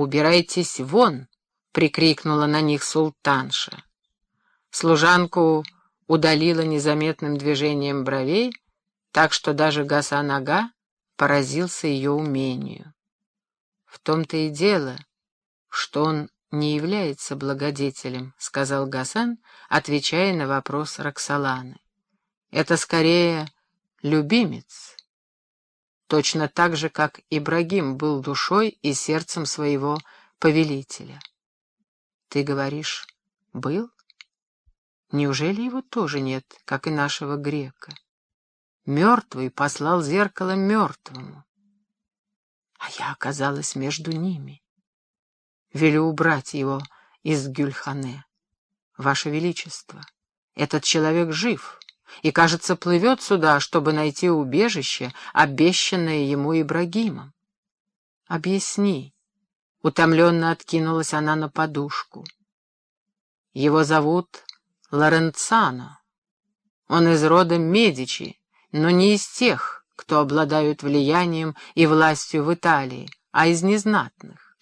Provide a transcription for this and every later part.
«Убирайтесь вон!» — прикрикнула на них султанша. Служанку удалила незаметным движением бровей, так что даже Гасан-ага поразился ее умению. В том-то и дело, что он не является благодетелем, — сказал Гасан, отвечая на вопрос Роксоланы. Это скорее любимец, точно так же, как Ибрагим был душой и сердцем своего повелителя. Ты говоришь, был? Неужели его тоже нет, как и нашего грека? Мертвый послал зеркало мертвому. А я оказалась между ними. Велю убрать его из Гюльхане. Ваше Величество, этот человек жив и, кажется, плывет сюда, чтобы найти убежище, обещанное ему Ибрагимом. Объясни. Утомленно откинулась она на подушку. Его зовут Лоренцано. Он из рода Медичи, но не из тех, кто обладают влиянием и властью в Италии, а из незнатных.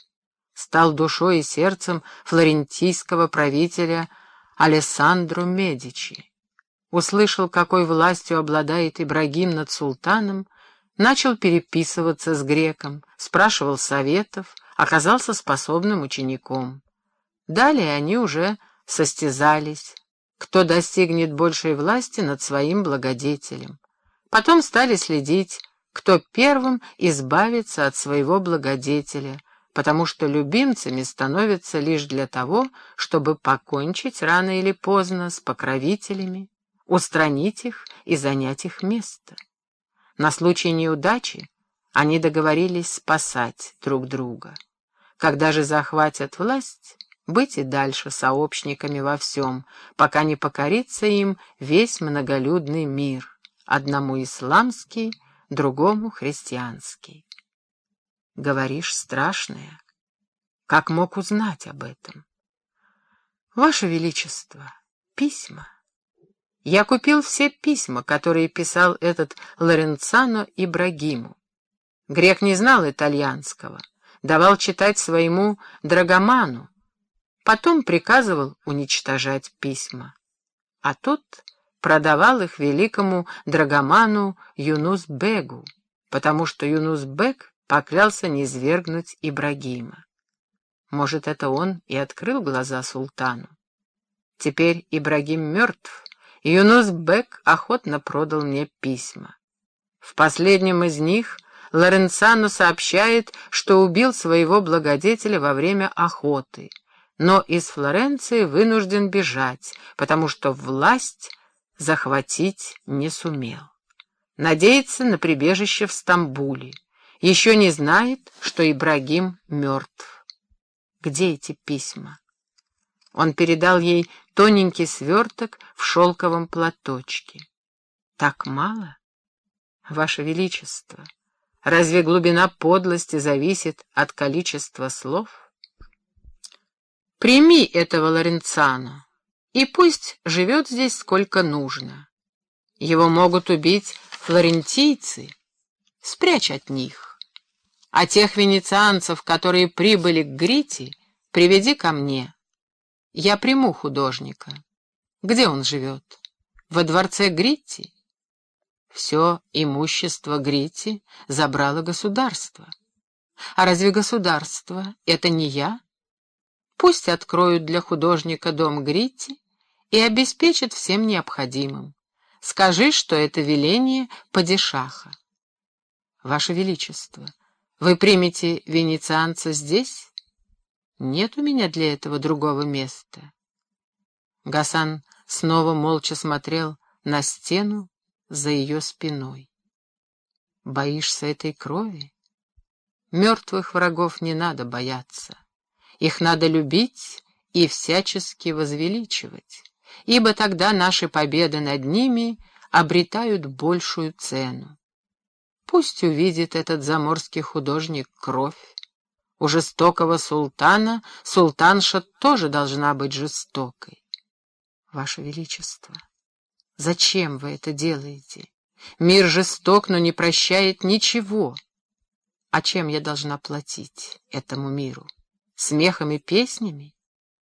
Стал душой и сердцем флорентийского правителя Алессандро Медичи. Услышал, какой властью обладает Ибрагим над султаном, начал переписываться с греком, спрашивал советов, оказался способным учеником. Далее они уже состязались, кто достигнет большей власти над своим благодетелем. Потом стали следить, кто первым избавится от своего благодетеля, потому что любимцами становятся лишь для того, чтобы покончить рано или поздно с покровителями, устранить их и занять их место. На случай неудачи они договорились спасать друг друга. Когда же захватят власть, быть и дальше сообщниками во всем, пока не покорится им весь многолюдный мир — одному исламский, другому христианский. Говоришь страшное. Как мог узнать об этом? Ваше Величество, письма. Я купил все письма, которые писал этот Лоренцано Ибрагиму. Грек не знал итальянского, давал читать своему драгоману, потом приказывал уничтожать письма. А тут продавал их великому драгоману Юнус-бегу, потому что Юнус-бег поклялся не свергнуть Ибрагима. Может, это он и открыл глаза султану. Теперь Ибрагим мертв, и Юнус-бег охотно продал мне письма. В последнем из них Лоренцано сообщает, что убил своего благодетеля во время охоты, но из Флоренции вынужден бежать, потому что власть захватить не сумел. Надеется на прибежище в Стамбуле. Еще не знает, что Ибрагим мертв. Где эти письма? Он передал ей тоненький сверток в шелковом платочке. Так мало? Ваше Величество, разве глубина подлости зависит от количества слов? Прими этого Лоренцано и пусть живет здесь сколько нужно. Его могут убить флорентийцы, спрячь от них. А тех венецианцев, которые прибыли к Грити, приведи ко мне. Я приму художника. Где он живет? Во дворце Грити? Все имущество Грити забрало государство. А разве государство — это не я? Пусть откроют для художника дом Гритти и обеспечат всем необходимым. Скажи, что это веление падишаха. Ваше Величество, вы примете венецианца здесь? Нет у меня для этого другого места. Гасан снова молча смотрел на стену за ее спиной. Боишься этой крови? Мертвых врагов не надо бояться. Их надо любить и всячески возвеличивать, ибо тогда наши победы над ними обретают большую цену. Пусть увидит этот заморский художник кровь. У жестокого султана султанша тоже должна быть жестокой. Ваше Величество, зачем вы это делаете? Мир жесток, но не прощает ничего. А чем я должна платить этому миру? смехом и песнями?